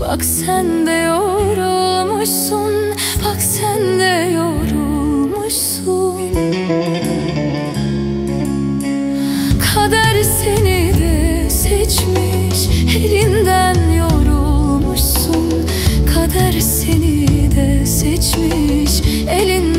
Bak sen de yorulmuşsun Bak sen de yorulmuşsun. Kader seni de seçmiş Elinden yorulmuşsun. Kader seni de seçmiş Elinden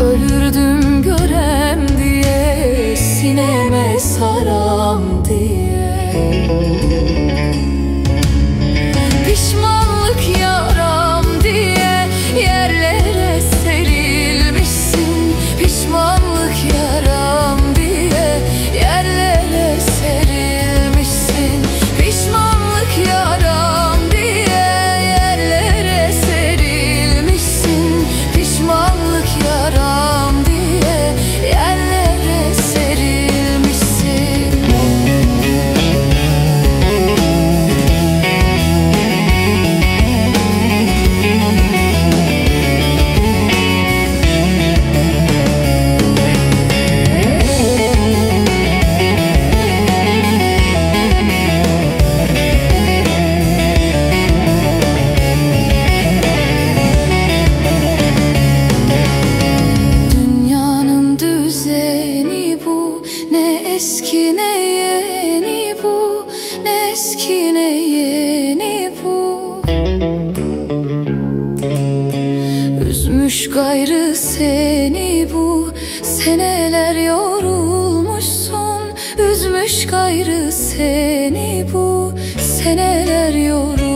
Ölürdüm görem diye Sineme saram eski ne yeni bu. Üzmüş gayrı seni bu. Seneler yorulmuşsun. Üzmüş gayrı seni bu. Seneler yorulmuşsun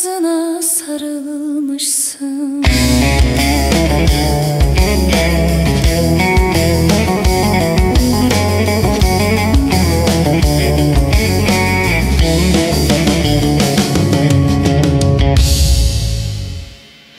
Sazına sarılmışsın